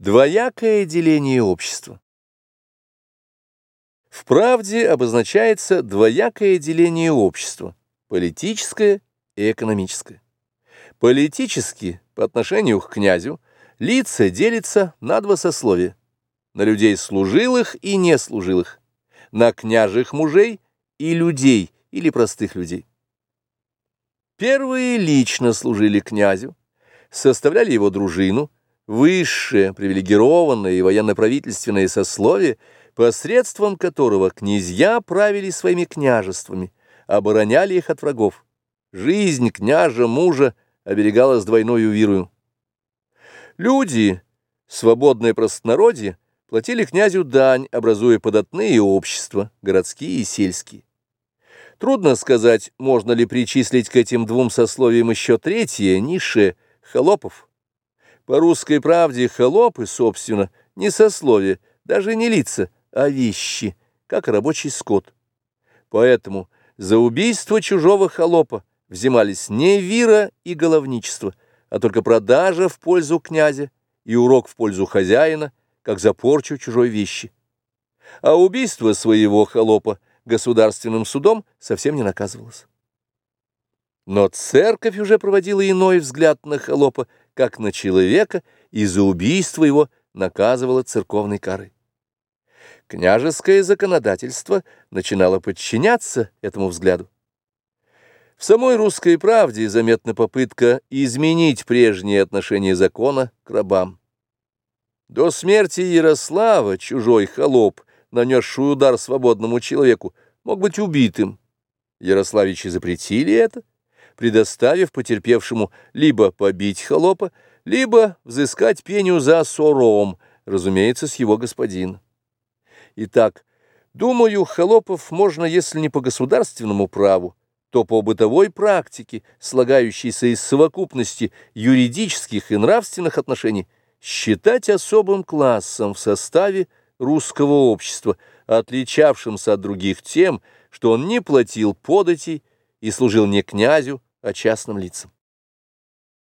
Двоякое деление общества. В правде обозначается двоякое деление общества – политическое и экономическое. Политически, по отношению к князю, лица делятся на два сословия – на людей служилых и неслужилых, на княжих мужей и людей или простых людей. Первые лично служили князю, составляли его дружину – высшее, привилегированное и военно-правительственное сословие, посредством которого князья правили своими княжествами, обороняли их от врагов. Жизнь княжа мужа оберегалась двойною вирую. Люди, свободное простонародье, платили князю дань, образуя податные общества, городские и сельские. Трудно сказать, можно ли причислить к этим двум сословиям еще третье, низшее, холопов. По русской правде холопы, собственно, не сословие, даже не лица, а вещи, как рабочий скот. Поэтому за убийство чужого холопа взимались не вира и головничество, а только продажа в пользу князя и урок в пользу хозяина, как за порчу чужой вещи. А убийство своего холопа государственным судом совсем не наказывалось. Но церковь уже проводила иной взгляд на холопа, как на человека, и за убийство его наказывала церковной карой. Княжеское законодательство начинало подчиняться этому взгляду. В самой русской правде заметна попытка изменить прежние отношения закона к рабам. До смерти Ярослава чужой холоп, нанесший удар свободному человеку, мог быть убитым. Ярославичи запретили это, предоставив потерпевшему либо побить холопа, либо взыскать пеню за сором, разумеется, с его господина. Итак, думаю, холопов можно, если не по государственному праву, то по бытовой практике, слагающейся из совокупности юридических и нравственных отношений, считать особым классом в составе русского общества, отличавшимся от других тем, что он не платил податей и служил не князю, а частным лицам.